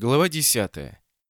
Глава 10.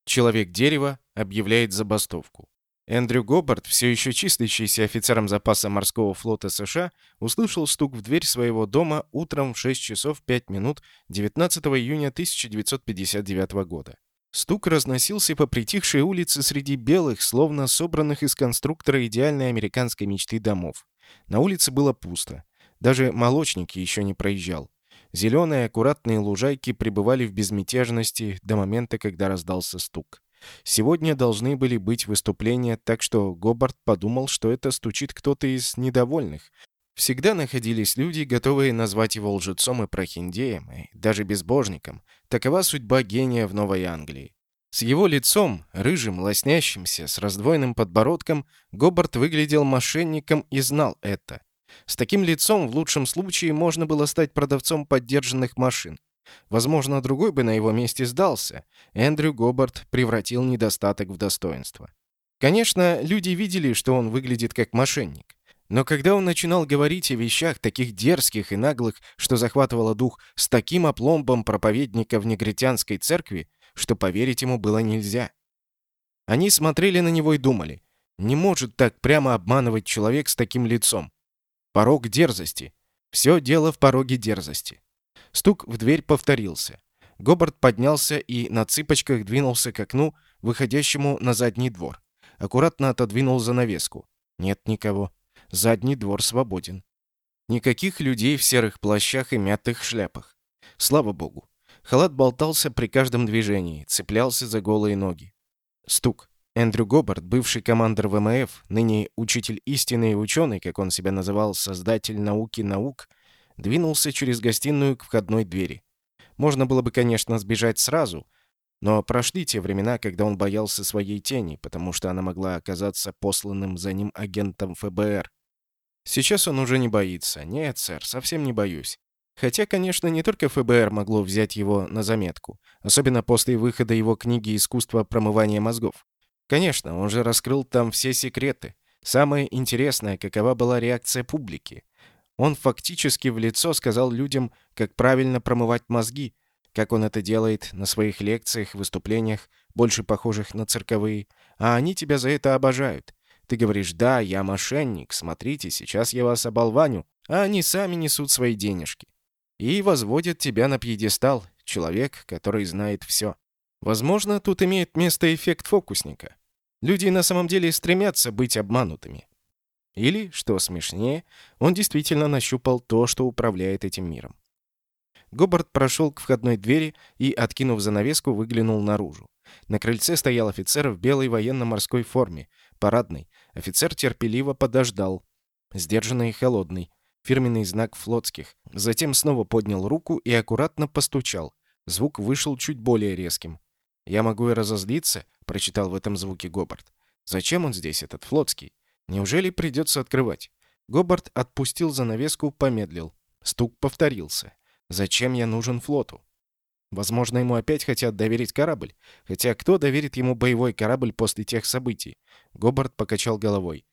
Человек-дерево объявляет забастовку. Эндрю Гоббард, все еще числящийся офицером запаса морского флота США, услышал стук в дверь своего дома утром в 6 часов 5 минут 19 июня 1959 года. Стук разносился по притихшей улице среди белых, словно собранных из конструктора идеальной американской мечты домов. На улице было пусто. Даже молочник еще не проезжал. Зеленые аккуратные лужайки пребывали в безмятежности до момента, когда раздался стук. Сегодня должны были быть выступления, так что Гобарт подумал, что это стучит кто-то из недовольных. Всегда находились люди, готовые назвать его лжецом и прохиндеем, и даже безбожником. Такова судьба гения в Новой Англии. С его лицом, рыжим, лоснящимся, с раздвоенным подбородком, Гобарт выглядел мошенником и знал это. С таким лицом в лучшем случае можно было стать продавцом поддержанных машин. Возможно, другой бы на его месте сдался. Эндрю Гобарт превратил недостаток в достоинство. Конечно, люди видели, что он выглядит как мошенник. Но когда он начинал говорить о вещах таких дерзких и наглых, что захватывало дух с таким опломбом проповедника в негритянской церкви, что поверить ему было нельзя. Они смотрели на него и думали, не может так прямо обманывать человек с таким лицом. Порог дерзости. Все дело в пороге дерзости. Стук в дверь повторился. Гобарт поднялся и на цыпочках двинулся к окну, выходящему на задний двор. Аккуратно отодвинул занавеску. Нет никого. Задний двор свободен. Никаких людей в серых плащах и мятых шляпах. Слава богу. Халат болтался при каждом движении, цеплялся за голые ноги. Стук. Эндрю Гобарт, бывший командир ВМФ, ныне учитель истины и ученый, как он себя называл, создатель науки наук, двинулся через гостиную к входной двери. Можно было бы, конечно, сбежать сразу, но прошли те времена, когда он боялся своей тени, потому что она могла оказаться посланным за ним агентом ФБР. Сейчас он уже не боится. Нет, сэр, совсем не боюсь. Хотя, конечно, не только ФБР могло взять его на заметку, особенно после выхода его книги «Искусство промывания мозгов». Конечно, он же раскрыл там все секреты. Самое интересное, какова была реакция публики. Он фактически в лицо сказал людям, как правильно промывать мозги, как он это делает на своих лекциях, выступлениях, больше похожих на цирковые, а они тебя за это обожают. Ты говоришь, да, я мошенник, смотрите, сейчас я вас оболваню, а они сами несут свои денежки. И возводят тебя на пьедестал, человек, который знает все. Возможно, тут имеет место эффект фокусника. Люди на самом деле стремятся быть обманутыми. Или, что смешнее, он действительно нащупал то, что управляет этим миром. Гобарт прошел к входной двери и, откинув занавеску, выглянул наружу. На крыльце стоял офицер в белой военно-морской форме, парадной. Офицер терпеливо подождал, сдержанный и холодный, фирменный знак флотских. Затем снова поднял руку и аккуратно постучал. Звук вышел чуть более резким. «Я могу и разозлиться», — прочитал в этом звуке Гобарт. «Зачем он здесь, этот флотский? Неужели придется открывать?» Гобарт отпустил занавеску, помедлил. Стук повторился. «Зачем я нужен флоту?» Возможно, ему опять хотят доверить корабль. Хотя кто доверит ему боевой корабль после тех событий? Гобарт покачал головой.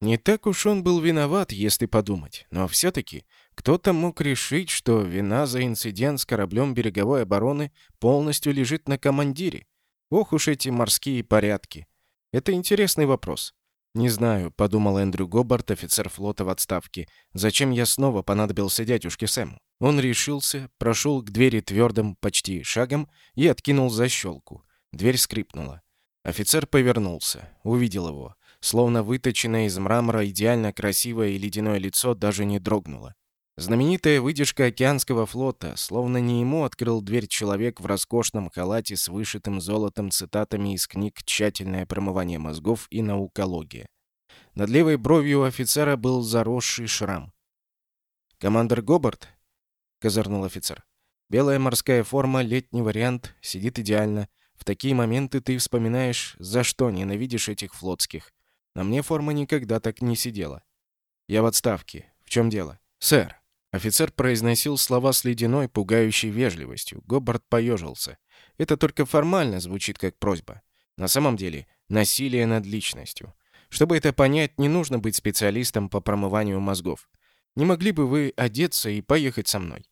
Не так уж он был виноват, если подумать. Но все-таки кто-то мог решить, что вина за инцидент с кораблем береговой обороны полностью лежит на командире. Ох уж эти морские порядки. Это интересный вопрос. «Не знаю», — подумал Эндрю Гобарт, офицер флота в отставке. «Зачем я снова понадобился дядюшке Сэму?» Он решился, прошел к двери твердым, почти шагом и откинул защелку. Дверь скрипнула. Офицер повернулся, увидел его. Словно выточенное из мрамора идеально красивое и ледяное лицо даже не дрогнуло. Знаменитая выдержка океанского флота, словно не ему открыл дверь человек в роскошном халате с вышитым золотом цитатами из книг «Тщательное промывание мозгов» и «Наукология». Над левой бровью у офицера был заросший шрам. «Командор Гобарт?» — козырнул офицер. «Белая морская форма, летний вариант, сидит идеально. В такие моменты ты вспоминаешь, за что ненавидишь этих флотских. На мне форма никогда так не сидела. Я в отставке. В чем дело? Сэр. Офицер произносил слова с ледяной, пугающей вежливостью. Гобарт поежился. Это только формально звучит как просьба. На самом деле, насилие над личностью. Чтобы это понять, не нужно быть специалистом по промыванию мозгов. Не могли бы вы одеться и поехать со мной?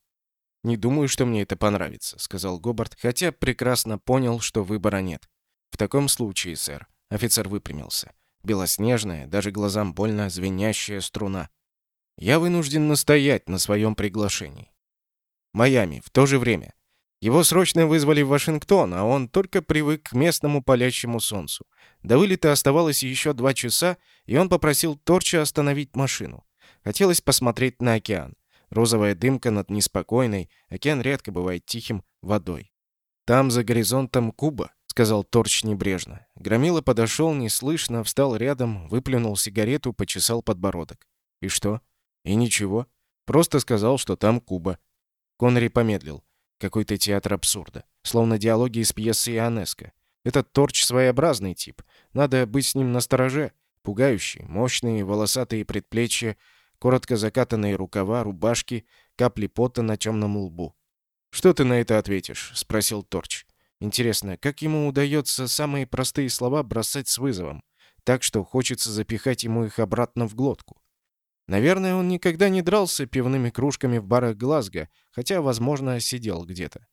«Не думаю, что мне это понравится», — сказал Гобарт, хотя прекрасно понял, что выбора нет. «В таком случае, сэр», — офицер выпрямился. Белоснежная, даже глазам больно звенящая струна. «Я вынужден настоять на своем приглашении». «Майами, в то же время. Его срочно вызвали в Вашингтон, а он только привык к местному палящему солнцу. До вылета оставалось еще два часа, и он попросил Торча остановить машину. Хотелось посмотреть на океан. Розовая дымка над неспокойной, океан редко бывает тихим, водой. «Там, за горизонтом, Куба», — сказал Торч небрежно. Громила подошел неслышно, встал рядом, выплюнул сигарету, почесал подбородок. «И что?» «И ничего. Просто сказал, что там Куба». Коннери помедлил. Какой-то театр абсурда. Словно диалоги из пьесы Ионеско. Этот Торч своеобразный тип. Надо быть с ним настороже. Пугающий, мощные, волосатые предплечья, коротко закатанные рукава, рубашки, капли пота на темном лбу. «Что ты на это ответишь?» — спросил Торч. Интересно, как ему удается самые простые слова бросать с вызовом, так что хочется запихать ему их обратно в глотку? Наверное, он никогда не дрался пивными кружками в барах Глазго, хотя, возможно, сидел где-то.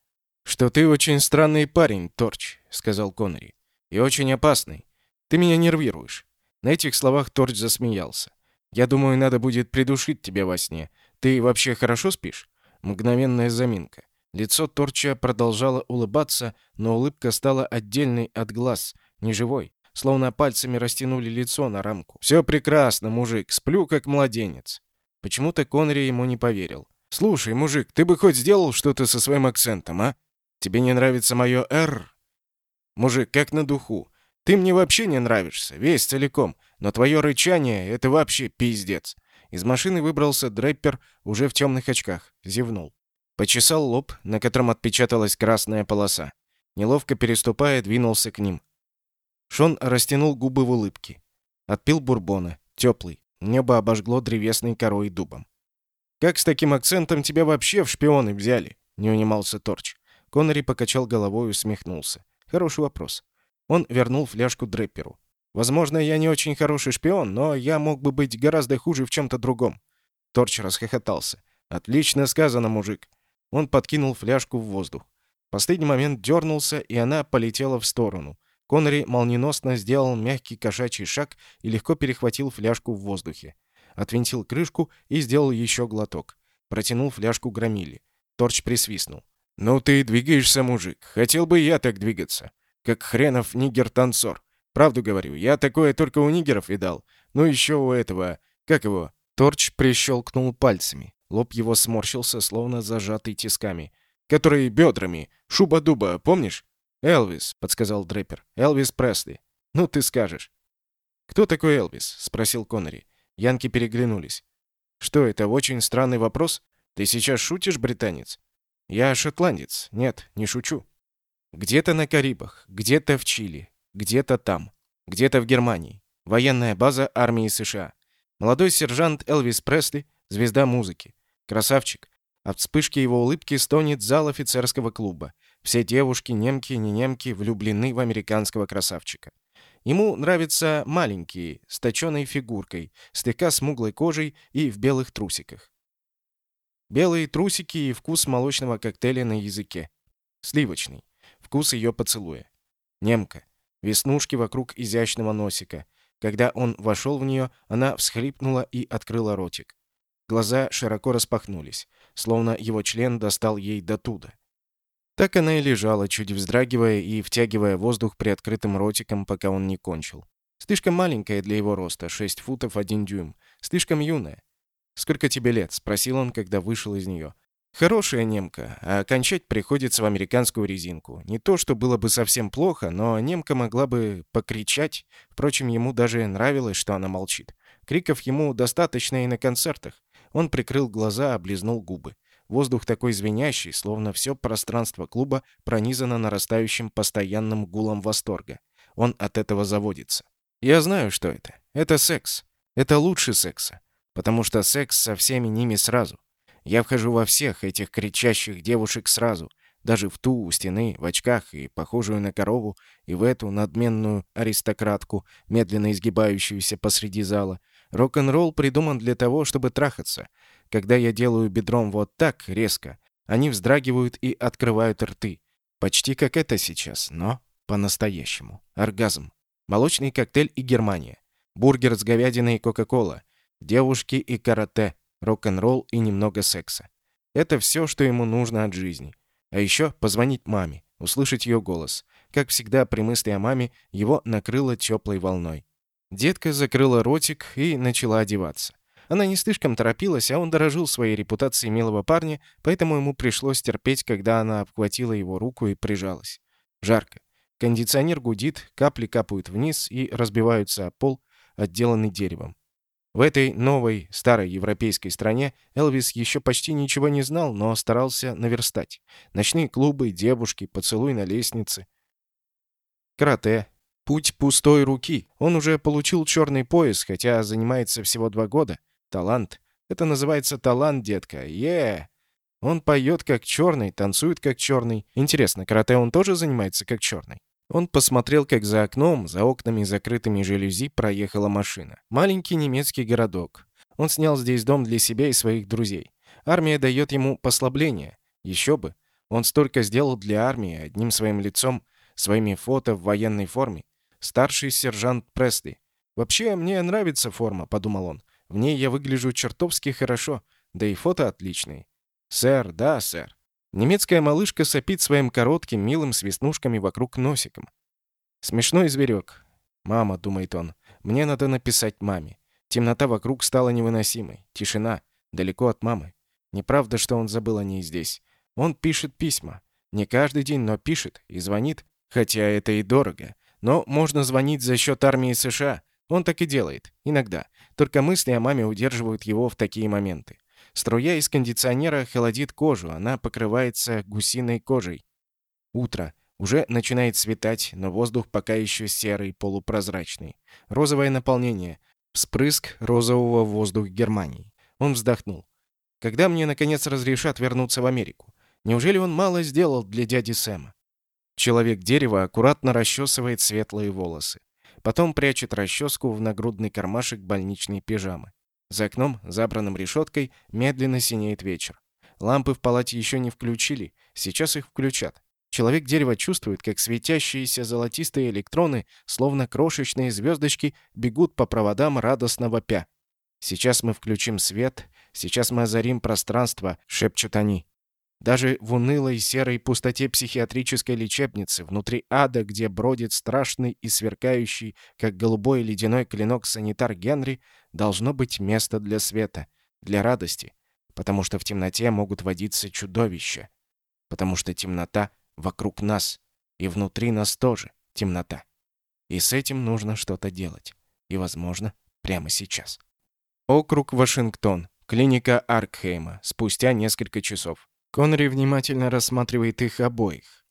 «Что ты очень странный парень, Торч», — сказал Коннери. «И очень опасный. Ты меня нервируешь». На этих словах Торч засмеялся. Я думаю, надо будет придушить тебя во сне. Ты вообще хорошо спишь?» Мгновенная заминка. Лицо Торча продолжало улыбаться, но улыбка стала отдельной от глаз, неживой, словно пальцами растянули лицо на рамку. «Все прекрасно, мужик, сплю как младенец». Почему-то Конри ему не поверил. «Слушай, мужик, ты бы хоть сделал что-то со своим акцентом, а? Тебе не нравится мое «р»?» «Мужик, как на духу. Ты мне вообще не нравишься, весь целиком. Но твое рычание — это вообще пиздец». Из машины выбрался Дреппер уже в темных очках. Зевнул. Почесал лоб, на котором отпечаталась красная полоса. Неловко переступая, двинулся к ним. Шон растянул губы в улыбке. Отпил бурбона. Теплый. Небо обожгло древесной корой дубом. «Как с таким акцентом тебя вообще в шпионы взяли?» — не унимался Торч. Коннери покачал головой и усмехнулся. «Хороший вопрос». Он вернул фляжку Дрепперу. Возможно, я не очень хороший шпион, но я мог бы быть гораздо хуже в чем-то другом». Торч расхохотался. «Отлично сказано, мужик». Он подкинул фляжку в воздух. В последний момент дернулся, и она полетела в сторону. Коннери молниеносно сделал мягкий кошачий шаг и легко перехватил фляжку в воздухе. Отвинтил крышку и сделал еще глоток. Протянул фляжку громили. Торч присвистнул. «Ну ты двигаешься, мужик. Хотел бы я так двигаться. Как хренов нигер-танцор. Правду говорю, я такое только у нигеров видал. Ну еще у этого... Как его?» Торч прищелкнул пальцами. Лоб его сморщился, словно зажатый тисками. «Который бедрами. Шуба-дуба, помнишь?» «Элвис», — подсказал Дрэпер. «Элвис Пресли». «Ну, ты скажешь». «Кто такой Элвис?» — спросил Коннери. Янки переглянулись. «Что, это очень странный вопрос? Ты сейчас шутишь, британец?» «Я шотландец. Нет, не шучу». «Где-то на Карибах, где-то в Чили, где-то там. Где-то в Германии. Военная база армии США. Молодой сержант Элвис Пресли — звезда музыки. Красавчик. От вспышки его улыбки стонет зал офицерского клуба. Все девушки, немки, не немки, влюблены в американского красавчика. Ему нравятся маленькие, с точенной фигуркой, слегка смуглой кожей и в белых трусиках. Белые трусики и вкус молочного коктейля на языке. Сливочный. Вкус ее поцелуя. Немка. Веснушки вокруг изящного носика. Когда он вошел в нее, она всхлипнула и открыла ротик. Глаза широко распахнулись, словно его член достал ей до туда. Так она и лежала, чуть вздрагивая и втягивая воздух при открытым ротиком, пока он не кончил. Слишком маленькая для его роста, 6 футов 1 дюйм. Слишком юная. «Сколько тебе лет?» — спросил он, когда вышел из нее. Хорошая немка, а кончать приходится в американскую резинку. Не то, что было бы совсем плохо, но немка могла бы покричать. Впрочем, ему даже нравилось, что она молчит. Криков ему достаточно и на концертах. Он прикрыл глаза, облизнул губы. Воздух такой звенящий, словно все пространство клуба пронизано нарастающим постоянным гулом восторга. Он от этого заводится. Я знаю, что это. Это секс. Это лучше секса. Потому что секс со всеми ними сразу. Я вхожу во всех этих кричащих девушек сразу, даже в ту у стены, в очках и похожую на корову, и в эту надменную аристократку, медленно изгибающуюся посреди зала. Рок-н-ролл придуман для того, чтобы трахаться. Когда я делаю бедром вот так, резко, Они вздрагивают и открывают рты. Почти как это сейчас, но по-настоящему. Оргазм. Молочный коктейль и Германия. Бургер с говядиной и Кока-Кола. Девушки и карате. Рок-н-ролл и немного секса. Это все, что ему нужно от жизни. А еще позвонить маме, услышать ее голос. Как всегда, при мысли о маме его накрыло теплой волной. Детка закрыла ротик и начала одеваться. Она не слишком торопилась, а он дорожил своей репутацией милого парня, поэтому ему пришлось терпеть, когда она обхватила его руку и прижалась. Жарко. Кондиционер гудит, капли капают вниз и разбиваются о пол, отделанный деревом. В этой новой, старой европейской стране Элвис еще почти ничего не знал, но старался наверстать. Ночные клубы, девушки, поцелуй на лестнице. Карате. Путь пустой руки. Он уже получил черный пояс, хотя занимается всего два года. Талант. Это называется талант, детка. Е! Он поет как черный, танцует как черный. Интересно, карате он тоже занимается как черный? Он посмотрел, как за окном, за окнами закрытыми жалюзи, проехала машина. Маленький немецкий городок. Он снял здесь дом для себя и своих друзей. Армия дает ему послабление. Еще бы. Он столько сделал для армии одним своим лицом, своими фото в военной форме. Старший сержант Пресли. «Вообще, мне нравится форма», — подумал он. «В ней я выгляжу чертовски хорошо, да и фото отличные». «Сэр, да, сэр». Немецкая малышка сопит своим коротким, милым с веснушками вокруг носиком. Смешной зверек. «Мама», — думает он, — «мне надо написать маме». Темнота вокруг стала невыносимой. Тишина. Далеко от мамы. Неправда, что он забыл о ней здесь. Он пишет письма. Не каждый день, но пишет и звонит. Хотя это и дорого. Но можно звонить за счет армии США. Он так и делает. Иногда. Только мысли о маме удерживают его в такие моменты. Струя из кондиционера холодит кожу, она покрывается гусиной кожей. Утро. Уже начинает светать, но воздух пока еще серый, полупрозрачный. Розовое наполнение. Вспрыск розового воздуха Германии. Он вздохнул. Когда мне, наконец, разрешат вернуться в Америку? Неужели он мало сделал для дяди Сэма? Человек-дерево аккуратно расчесывает светлые волосы. Потом прячет расческу в нагрудный кармашек больничной пижамы. За окном, забранным решеткой, медленно синеет вечер. Лампы в палате еще не включили, сейчас их включат. Человек-дерево чувствует, как светящиеся золотистые электроны, словно крошечные звездочки, бегут по проводам радостно вопя. «Сейчас мы включим свет, сейчас мы озарим пространство», — шепчут они. Даже в унылой серой пустоте психиатрической лечебницы, внутри ада, где бродит страшный и сверкающий, как голубой ледяной клинок санитар Генри, должно быть место для света, для радости, потому что в темноте могут водиться чудовища, потому что темнота вокруг нас, и внутри нас тоже темнота. И с этим нужно что-то делать. И, возможно, прямо сейчас. Округ Вашингтон. Клиника Аркхейма. Спустя несколько часов. Коннери внимательно рассматривает их обоих.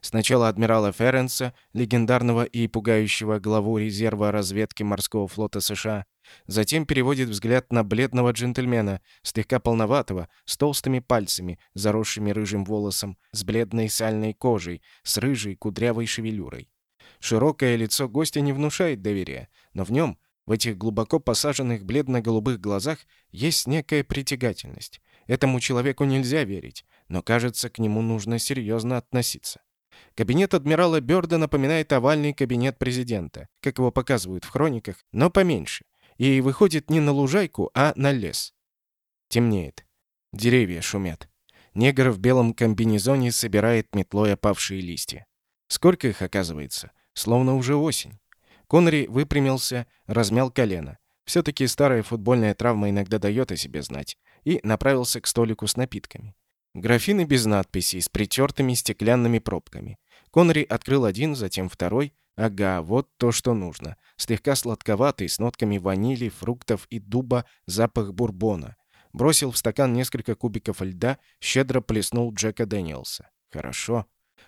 Сначала адмирала Ференса, легендарного и пугающего главу резерва разведки морского флота США, затем переводит взгляд на бледного джентльмена, слегка полноватого, с толстыми пальцами, заросшими рыжим волосом, с бледной сальной кожей, с рыжей кудрявой шевелюрой. Широкое лицо гостя не внушает доверия, но в нем, в этих глубоко посаженных бледно-голубых глазах, есть некая притягательность. Этому человеку нельзя верить, но, кажется, к нему нужно серьезно относиться. Кабинет адмирала Бёрда напоминает овальный кабинет президента, как его показывают в хрониках, но поменьше, и выходит не на лужайку, а на лес. Темнеет. Деревья шумят. Негр в белом комбинезоне собирает метлой опавшие листья. Сколько их оказывается? Словно уже осень. Коннери выпрямился, размял колено. Все-таки старая футбольная травма иногда дает о себе знать и направился к столику с напитками. Графины без надписей, с притертыми стеклянными пробками. Коннери открыл один, затем второй. Ага, вот то, что нужно. Слегка сладковатый, с нотками ванили, фруктов и дуба, запах бурбона. Бросил в стакан несколько кубиков льда, щедро плеснул Джека Дэниелса. Хорошо.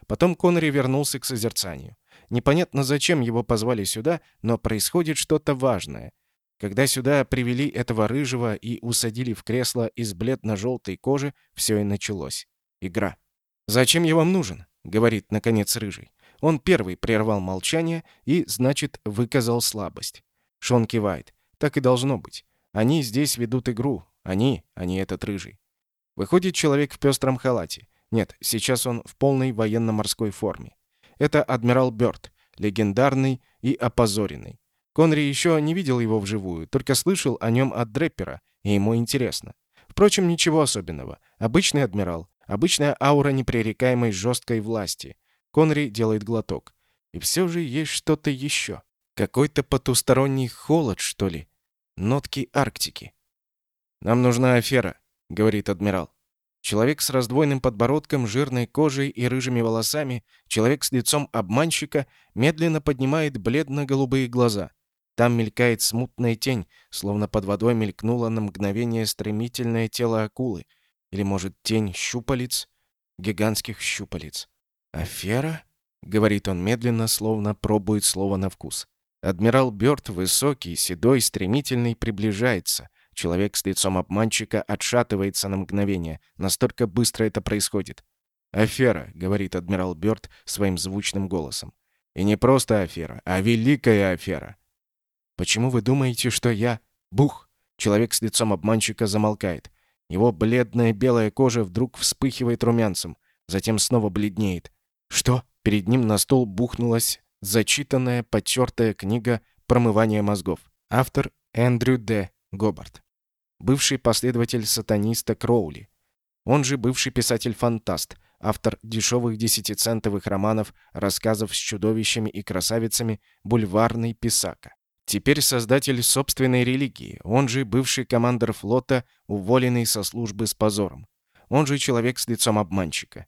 Потом Коннери вернулся к созерцанию. Непонятно, зачем его позвали сюда, но происходит что-то важное. Когда сюда привели этого рыжего и усадили в кресло из бледно-желтой кожи, все и началось. Игра. «Зачем я вам нужен?» — говорит, наконец, рыжий. Он первый прервал молчание и, значит, выказал слабость. Шон кивает. Так и должно быть. Они здесь ведут игру. Они, а не этот рыжий. Выходит человек в пестром халате. Нет, сейчас он в полной военно-морской форме. Это адмирал Бёрд, легендарный и опозоренный. Конри еще не видел его вживую, только слышал о нем от Дреппера, и ему интересно. Впрочем, ничего особенного. Обычный адмирал, обычная аура непререкаемой жесткой власти. Конри делает глоток. И все же есть что-то еще. Какой-то потусторонний холод, что ли. Нотки Арктики. «Нам нужна афера», — говорит адмирал. Человек с раздвоенным подбородком, жирной кожей и рыжими волосами, человек с лицом обманщика, медленно поднимает бледно-голубые глаза. Там мелькает смутная тень, словно под водой мелькнуло на мгновение стремительное тело акулы. Или, может, тень щупалец? Гигантских щупалец. «Афера?» — говорит он медленно, словно пробует слово на вкус. Адмирал Бёрд, высокий, седой, стремительный, приближается. Человек с лицом обманщика отшатывается на мгновение. Настолько быстро это происходит. «Афера», — говорит адмирал Бёрд своим звучным голосом. «И не просто афера, а великая афера». «Почему вы думаете, что я...» «Бух!» Человек с лицом обманщика замолкает. Его бледная белая кожа вдруг вспыхивает румянцем, затем снова бледнеет. «Что?» Перед ним на стол бухнулась зачитанная, потертая книга «Промывание мозгов». Автор Эндрю Д. Гобарт бывший последователь сатаниста Кроули. Он же бывший писатель-фантаст, автор дешевых десятицентовых романов, рассказов с чудовищами и красавицами, бульварный писака. Теперь создатель собственной религии, он же бывший командир флота, уволенный со службы с позором. Он же человек с лицом обманщика.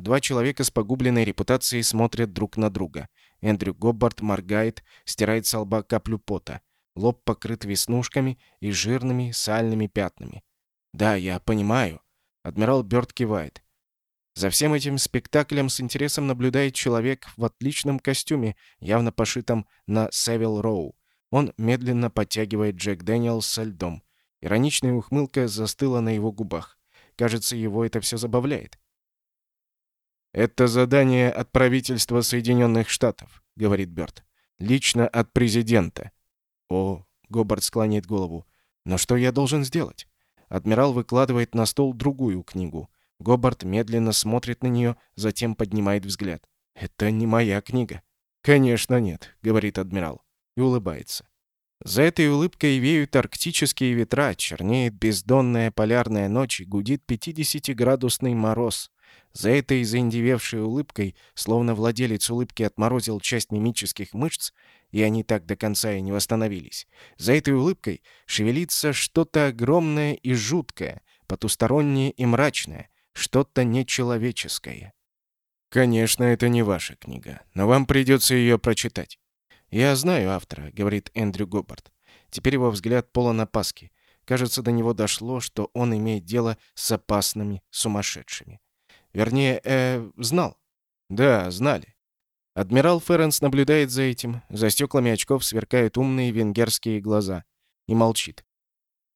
Два человека с погубленной репутацией смотрят друг на друга. Эндрю Гоббард моргает, стирает с лба каплю пота. Лоб покрыт веснушками и жирными сальными пятнами. «Да, я понимаю». Адмирал Бёрд кивает. За всем этим спектаклем с интересом наблюдает человек в отличном костюме, явно пошитом на Севил Роу. Он медленно потягивает Джек Дэниелс со льдом. Ироничная ухмылка застыла на его губах. Кажется, его это все забавляет. «Это задание от правительства Соединенных Штатов», — говорит Бёрд. «Лично от президента. «О!» — Гобард склоняет голову. «Но что я должен сделать?» Адмирал выкладывает на стол другую книгу. Гобард медленно смотрит на нее, затем поднимает взгляд. «Это не моя книга». «Конечно нет», — говорит адмирал. И улыбается. За этой улыбкой веют арктические ветра, чернеет бездонная полярная ночь и гудит 50-градусный мороз. За этой заиндевевшей улыбкой, словно владелец улыбки отморозил часть мимических мышц, и они так до конца и не восстановились. За этой улыбкой шевелится что-то огромное и жуткое, потустороннее и мрачное, что-то нечеловеческое. «Конечно, это не ваша книга, но вам придется ее прочитать». «Я знаю автора», — говорит Эндрю Гоббард. Теперь его взгляд полон опаски. Кажется, до него дошло, что он имеет дело с опасными сумасшедшими. Вернее, э, знал. Да, знали. Адмирал Ференс наблюдает за этим. За стеклами очков сверкают умные венгерские глаза. И молчит.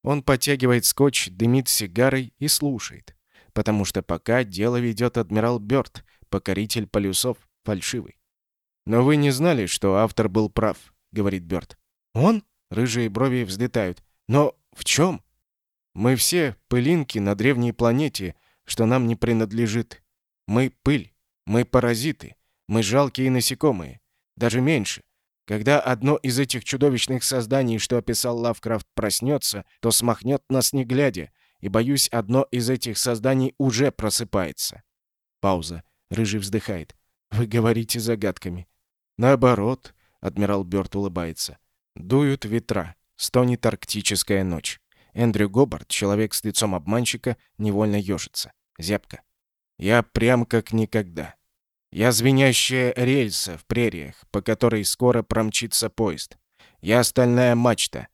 Он подтягивает скотч, дымит сигарой и слушает. Потому что пока дело ведет адмирал Бёрд, покоритель полюсов, фальшивый. «Но вы не знали, что автор был прав», — говорит Бёрд. «Он?» — рыжие брови взлетают. «Но в чем?» «Мы все пылинки на древней планете, что нам не принадлежит. Мы пыль, мы паразиты, мы жалкие насекомые, даже меньше. Когда одно из этих чудовищных созданий, что описал Лавкрафт, проснется, то смахнет нас не глядя, и, боюсь, одно из этих созданий уже просыпается. Пауза. Рыжий вздыхает. Вы говорите загадками. Наоборот, адмирал Бёрд улыбается. Дуют ветра, стонет арктическая ночь. Эндрю Гобард, человек с лицом обманщика, невольно ежится. Зябко. Я прям как никогда. Я звенящая рельса в прериях, по которой скоро промчится поезд. Я стальная мачта.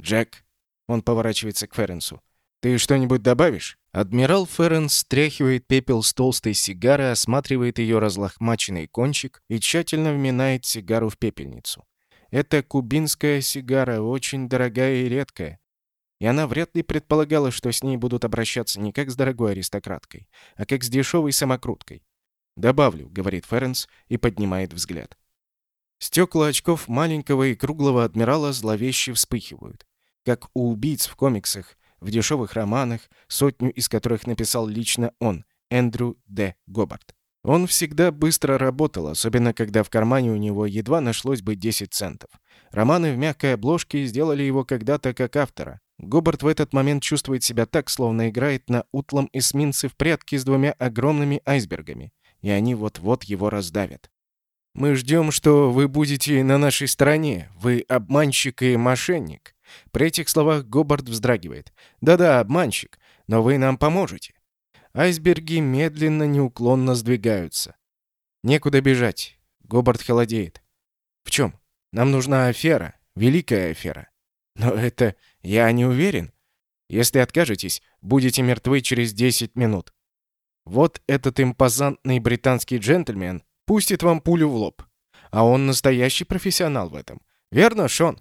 Джек, он поворачивается к Ференсу. Ты что-нибудь добавишь? Адмирал Ференс стряхивает пепел с толстой сигары, осматривает ее разлохмаченный кончик и тщательно вминает сигару в пепельницу. Это кубинская сигара, очень дорогая и редкая и она вряд ли предполагала, что с ней будут обращаться не как с дорогой аристократкой, а как с дешевой самокруткой. «Добавлю», — говорит Ференс и поднимает взгляд. Стекла очков маленького и круглого адмирала зловеще вспыхивают. Как у убийц в комиксах, в дешевых романах, сотню из которых написал лично он, Эндрю Д. Гобарт. Он всегда быстро работал, особенно когда в кармане у него едва нашлось бы 10 центов. Романы в мягкой обложке сделали его когда-то как автора. Гобарт в этот момент чувствует себя так, словно играет на утлом эсминце в прятки с двумя огромными айсбергами, и они вот-вот его раздавят. «Мы ждем, что вы будете на нашей стороне. Вы обманщик и мошенник». При этих словах Гобарт вздрагивает. «Да-да, обманщик, но вы нам поможете». Айсберги медленно, неуклонно сдвигаются. Некуда бежать. Гобарт холодеет. «В чем? Нам нужна афера, великая афера. Но это я не уверен. Если откажетесь, будете мертвы через 10 минут. Вот этот импозантный британский джентльмен пустит вам пулю в лоб. А он настоящий профессионал в этом. Верно, Шон?»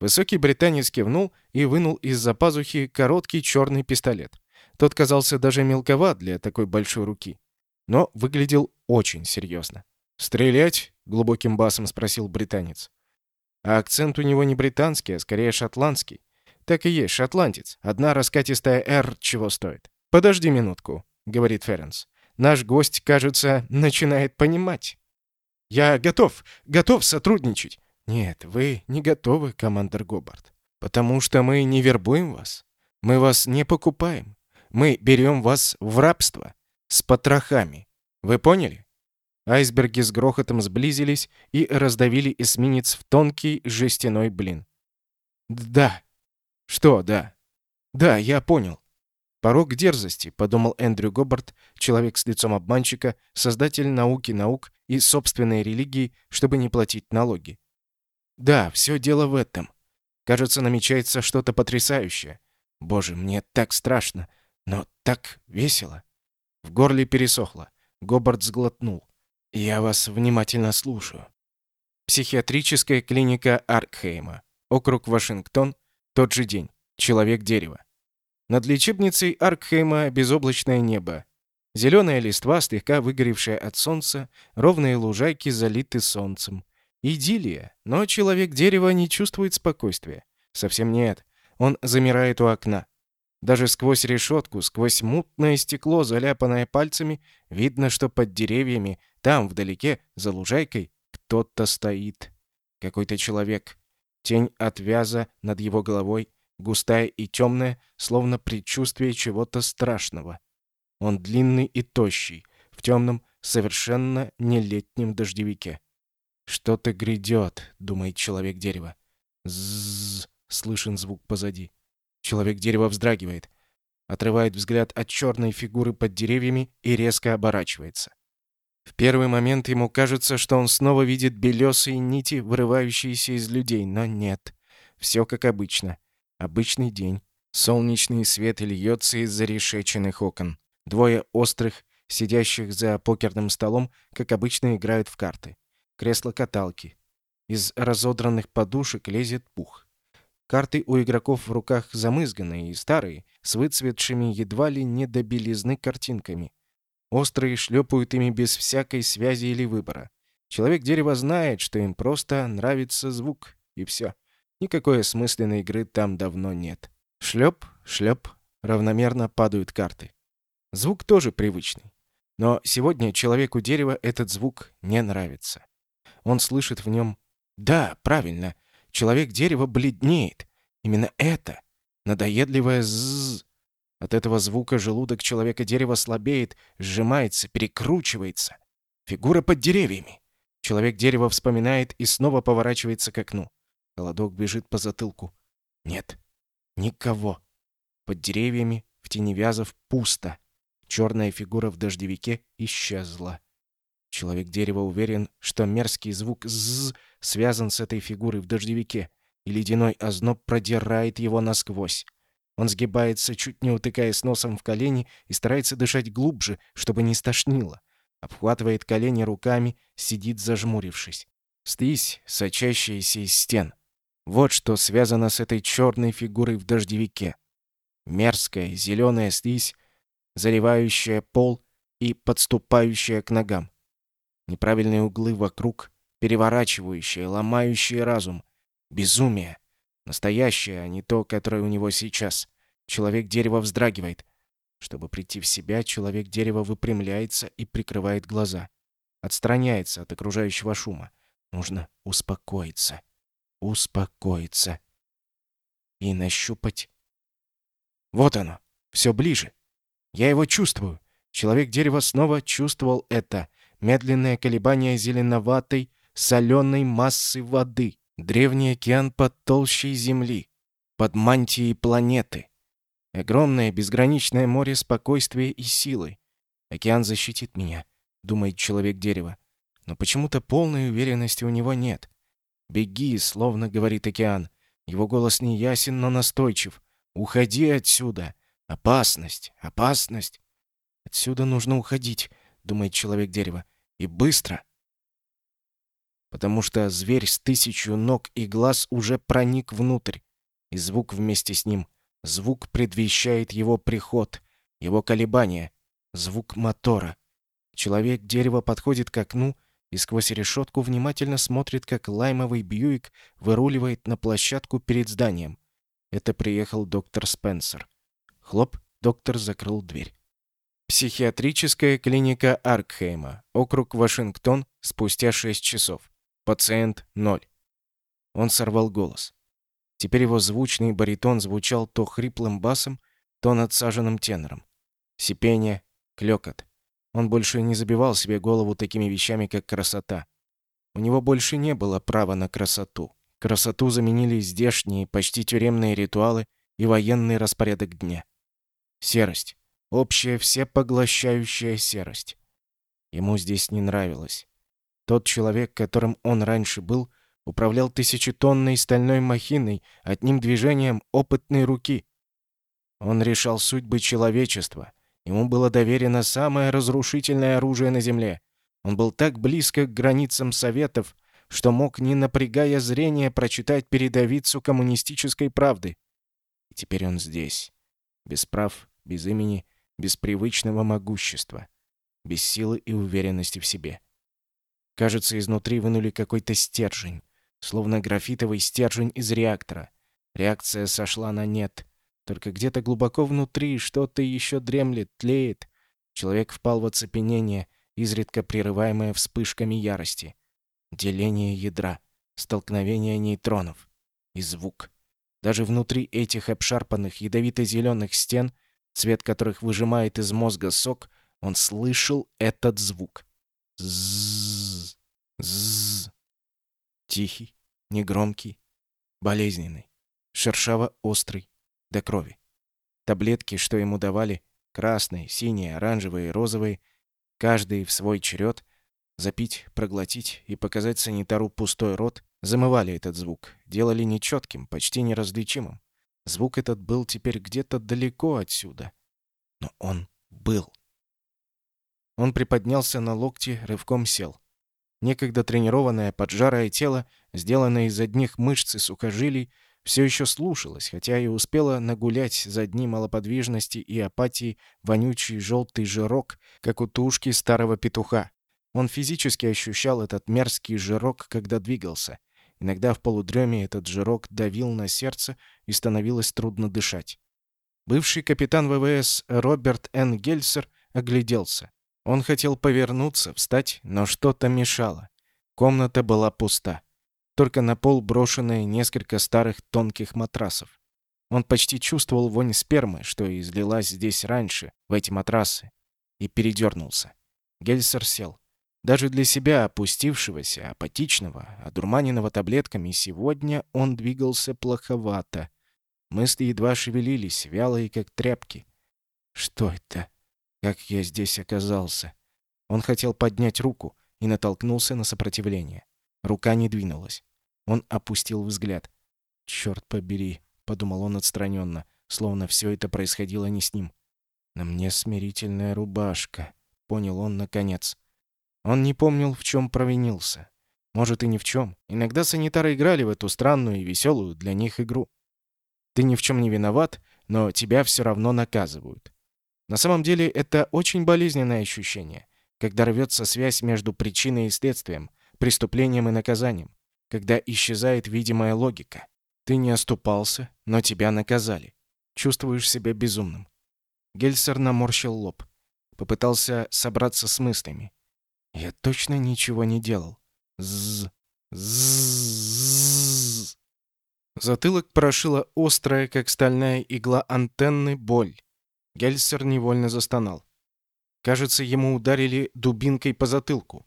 Высокий британец кивнул и вынул из-за пазухи короткий черный пистолет. Тот казался даже мелковат для такой большой руки, но выглядел очень серьезно. «Стрелять?» — глубоким басом спросил британец. А акцент у него не британский, а скорее шотландский. Так и есть, шотландец. Одна раскатистая «Р» чего стоит. «Подожди минутку», — говорит Ференс. «Наш гость, кажется, начинает понимать». «Я готов, готов сотрудничать». «Нет, вы не готовы, командир Гобарт. Потому что мы не вербуем вас. Мы вас не покупаем. Мы берем вас в рабство. С потрохами. Вы поняли?» Айсберги с грохотом сблизились и раздавили эсминец в тонкий жестяной блин. «Да». «Что «да»?» «Да, я понял». «Порог дерзости», — подумал Эндрю Гобарт, человек с лицом обманщика, создатель науки наук и собственной религии, чтобы не платить налоги. «Да, все дело в этом. Кажется, намечается что-то потрясающее. Боже, мне так страшно, но так весело». В горле пересохло. Гобарт сглотнул. «Я вас внимательно слушаю». Психиатрическая клиника Аркхейма. Округ Вашингтон. Тот же день. Человек-дерево. Над лечебницей Аркхейма безоблачное небо. Зеленая листва, слегка выгоревшая от солнца, ровные лужайки залиты солнцем. Идиллия, но человек-дерево не чувствует спокойствия. Совсем нет. Он замирает у окна. Даже сквозь решетку, сквозь мутное стекло, заляпанное пальцами, видно, что под деревьями, там, вдалеке, за лужайкой, кто-то стоит. Какой-то человек. Тень от вяза над его головой, густая и темная, словно предчувствие чего-то страшного. Он длинный и тощий, в темном, совершенно нелетнем дождевике. «Что-то грядет», — думает человек-дерево. «Зззз», — слышен звук позади. Человек-дерево вздрагивает, отрывает взгляд от черной фигуры под деревьями и резко оборачивается. В первый момент ему кажется, что он снова видит белесые нити, вырывающиеся из людей, но нет. Все как обычно. Обычный день. Солнечный свет льется из зарешеченных окон. Двое острых, сидящих за покерным столом, как обычно играют в карты. Кресло-каталки. Из разодранных подушек лезет пух. Карты у игроков в руках замызганные и старые, с выцветшими едва ли не до белизны картинками. Острые шлепают ими без всякой связи или выбора. Человек-дерево знает, что им просто нравится звук, и все. Никакой осмысленной игры там давно нет. Шлеп, шлеп, равномерно падают карты. Звук тоже привычный. Но сегодня человеку дерева этот звук не нравится. Он слышит в нем «Да, правильно, Человек-дерево бледнеет. Именно это. Надоедливое «ззз». От этого звука желудок человека-дерева слабеет, сжимается, перекручивается. Фигура под деревьями. Человек-дерево вспоминает и снова поворачивается к окну. Холодок бежит по затылку. Нет. Никого. Под деревьями, в тени вязов, пусто. Черная фигура в дождевике исчезла. Человек-дерево уверен, что мерзкий звук «ззз» связан с этой фигурой в дождевике, и ледяной озноб продирает его насквозь. Он сгибается, чуть не утыкаясь носом в колени, и старается дышать глубже, чтобы не стошнило. Обхватывает колени руками, сидит зажмурившись. Стись, сочащаяся из стен. Вот что связано с этой черной фигурой в дождевике. Мерзкая зеленая слизь, заливающая пол и подступающая к ногам. Неправильные углы вокруг, переворачивающие, ломающие разум. Безумие. Настоящее, а не то, которое у него сейчас. Человек-дерево вздрагивает. Чтобы прийти в себя, человек-дерево выпрямляется и прикрывает глаза. Отстраняется от окружающего шума. Нужно успокоиться. Успокоиться. И нащупать... Вот оно. Все ближе. Я его чувствую. Человек-дерево снова чувствовал это. Медленное колебание зеленоватой, соленой массы воды. Древний океан под толщей земли. Под мантией планеты. Огромное безграничное море спокойствия и силы. Океан защитит меня, думает человек-дерево. Но почему-то полной уверенности у него нет. «Беги», — словно говорит океан. Его голос не ясен, но настойчив. «Уходи отсюда! Опасность! Опасность!» «Отсюда нужно уходить», — думает человек-дерево. «И быстро!» Потому что зверь с тысячу ног и глаз уже проник внутрь, и звук вместе с ним — Звук предвещает его приход, его колебания. Звук мотора. Человек-дерево подходит к окну и сквозь решетку внимательно смотрит, как лаймовый Бьюик выруливает на площадку перед зданием. Это приехал доктор Спенсер. Хлоп, доктор закрыл дверь. Психиатрическая клиника Аркхейма, округ Вашингтон, спустя 6 часов. Пациент 0. Он сорвал голос. Теперь его звучный баритон звучал то хриплым басом, то надсаженным тенором. Сипение, клёкот. Он больше не забивал себе голову такими вещами, как красота. У него больше не было права на красоту. Красоту заменили здешние, почти тюремные ритуалы и военный распорядок дня. Серость. Общая, всепоглощающая серость. Ему здесь не нравилось. Тот человек, которым он раньше был, управлял тысячетонной стальной махиной одним движением опытной руки. Он решал судьбы человечества. Ему было доверено самое разрушительное оружие на Земле. Он был так близко к границам Советов, что мог, не напрягая зрения, прочитать передовицу коммунистической правды. И теперь он здесь. Без прав, без имени, без привычного могущества. Без силы и уверенности в себе. Кажется, изнутри вынули какой-то стержень словно графитовый стержень из реактора. Реакция сошла на нет. Только где-то глубоко внутри что-то еще дремлет, тлеет. Человек впал в оцепенение, изредка прерываемое вспышками ярости. Деление ядра, столкновение нейтронов и звук. Даже внутри этих обшарпанных ядовито-зеленых стен, цвет которых выжимает из мозга сок, он слышал этот звук. Зззз. Зззз. Тихий, негромкий, болезненный, шершаво-острый, до крови. Таблетки, что ему давали, красные, синие, оранжевые, розовые, каждый в свой черед, запить, проглотить и показать санитару пустой рот, замывали этот звук, делали нечетким, почти неразличимым. Звук этот был теперь где-то далеко отсюда. Но он был. Он приподнялся на локти, рывком сел. Некогда тренированное поджарое тело, сделанное из одних мышц и сухожилий, все еще слушалось, хотя и успело нагулять за дни малоподвижности и апатии вонючий желтый жирок, как у тушки старого петуха. Он физически ощущал этот мерзкий жирок, когда двигался. Иногда в полудреме этот жирок давил на сердце и становилось трудно дышать. Бывший капитан ВВС Роберт Н. Гельсер огляделся. Он хотел повернуться, встать, но что-то мешало. Комната была пуста. Только на пол брошены несколько старых тонких матрасов. Он почти чувствовал вонь спермы, что излилась здесь раньше, в эти матрасы, и передернулся. Гельсер сел. Даже для себя, опустившегося, апатичного, одурманенного таблетками, сегодня он двигался плоховато. Мысли едва шевелились, вялые, как тряпки. Что это? Как я здесь оказался? Он хотел поднять руку и натолкнулся на сопротивление. Рука не двинулась. Он опустил взгляд. «Черт побери», — подумал он отстраненно, словно все это происходило не с ним. «На мне смирительная рубашка», — понял он наконец. Он не помнил, в чем провинился. Может, и ни в чем. Иногда санитары играли в эту странную и веселую для них игру. Ты ни в чем не виноват, но тебя все равно наказывают. На самом деле это очень болезненное ощущение, когда рвется связь между причиной и следствием, преступлением и наказанием, когда исчезает видимая логика. Ты не оступался, но тебя наказали. чувствуешь себя безумным. Гельсер наморщил лоб. Попытался собраться с мыслями. Я точно ничего не делал. З. З. Затылок прошила острая, как стальная игла антенны, боль. Гельсер невольно застонал. Кажется, ему ударили дубинкой по затылку.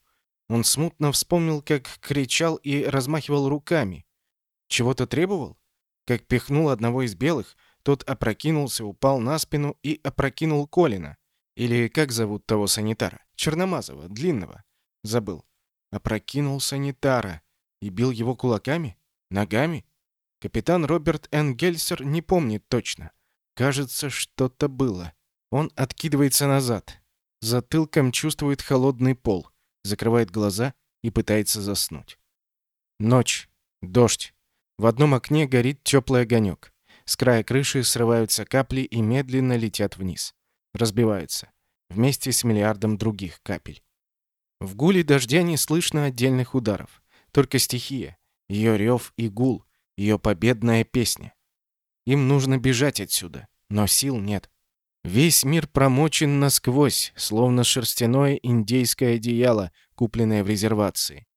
Он смутно вспомнил, как кричал и размахивал руками. Чего-то требовал? Как пихнул одного из белых, тот опрокинулся, упал на спину и опрокинул Колина. Или как зовут того санитара? Черномазова, длинного. Забыл. Опрокинул санитара. И бил его кулаками? Ногами? Капитан Роберт Н. Гельсер не помнит точно. Кажется, что-то было. Он откидывается назад. Затылком чувствует холодный пол. Закрывает глаза и пытается заснуть. Ночь. Дождь. В одном окне горит теплый огонек. С края крыши срываются капли и медленно летят вниз. Разбиваются. Вместе с миллиардом других капель. В гуле дождя не слышно отдельных ударов. Только стихия. Ее рев и гул. Ее победная песня. Им нужно бежать отсюда. Но сил нет. Весь мир промочен насквозь, словно шерстяное индейское одеяло, купленное в резервации.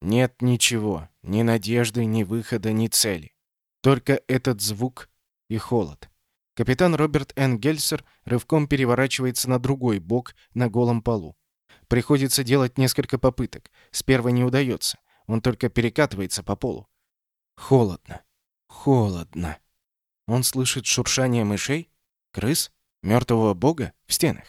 Нет ничего, ни надежды, ни выхода, ни цели. Только этот звук и холод. Капитан Роберт Н. Гельсер рывком переворачивается на другой бок на голом полу. Приходится делать несколько попыток. С первой не удается. Он только перекатывается по полу. Холодно. Холодно. Он слышит шуршание мышей, крыс, мертвого бога в стенах.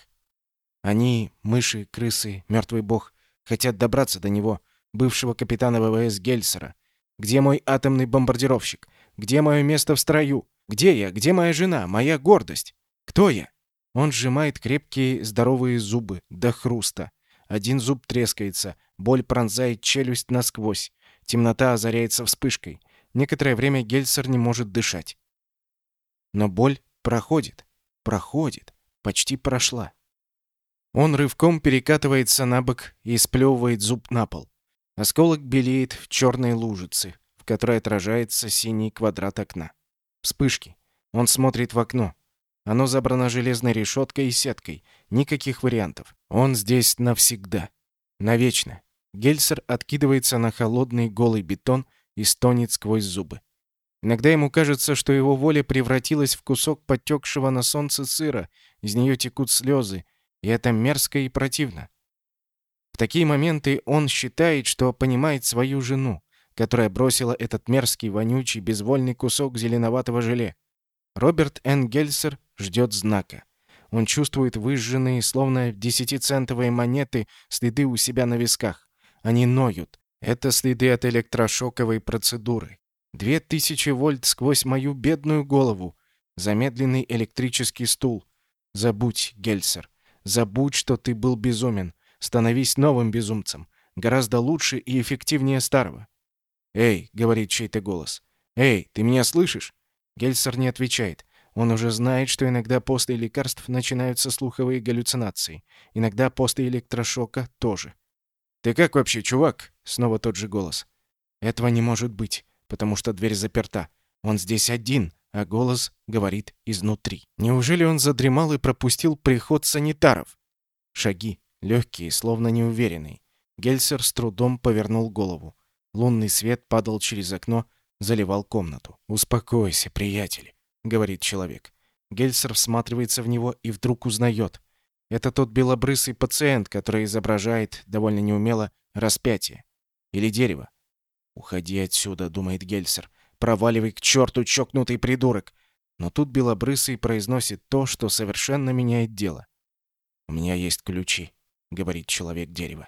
Они, мыши, крысы, мертвый бог, хотят добраться до него, бывшего капитана ВВС Гельсера. Где мой атомный бомбардировщик? Где мое место в строю? Где я? Где моя жена? Моя гордость? Кто я? Он сжимает крепкие здоровые зубы до хруста. Один зуб трескается, боль пронзает челюсть насквозь. Темнота озаряется вспышкой. Некоторое время Гельсер не может дышать. Но боль проходит. Проходит. Почти прошла. Он рывком перекатывается на бок и сплевывает зуб на пол. Осколок белеет в черной лужице, в которой отражается синий квадрат окна. Вспышки. Он смотрит в окно. Оно забрано железной решеткой и сеткой. Никаких вариантов. Он здесь навсегда. Навечно. Гельсер откидывается на холодный голый бетон и стонет сквозь зубы. Иногда ему кажется, что его воля превратилась в кусок потекшего на солнце сыра, из нее текут слезы, и это мерзко и противно. В такие моменты он считает, что понимает свою жену, которая бросила этот мерзкий, вонючий, безвольный кусок зеленоватого желе. Роберт Н. Гельсер ждет знака. Он чувствует выжженные, словно десятицентовые монеты, следы у себя на висках. Они ноют. Это следы от электрошоковой процедуры. Две тысячи вольт сквозь мою бедную голову. Замедленный электрический стул. Забудь, Гельсер. Забудь, что ты был безумен. Становись новым безумцем. Гораздо лучше и эффективнее старого. «Эй!» — говорит чей-то голос. «Эй, ты меня слышишь?» Гельсер не отвечает. Он уже знает, что иногда после лекарств начинаются слуховые галлюцинации. Иногда после электрошока тоже. «Ты как вообще, чувак?» — снова тот же голос. «Этого не может быть, потому что дверь заперта. Он здесь один, а голос говорит изнутри. Неужели он задремал и пропустил приход санитаров? Шаги, легкие, словно неуверенные. Гельсер с трудом повернул голову. Лунный свет падал через окно, заливал комнату. «Успокойся, приятель», — говорит человек. Гельсер всматривается в него и вдруг узнает. Это тот белобрысый пациент, который изображает, довольно неумело, распятие. Или дерево. «Уходи отсюда», — думает Гельсер. «Проваливай к черту, чокнутый придурок!» Но тут белобрысый произносит то, что совершенно меняет дело. «У меня есть ключи», — говорит человек-дерево.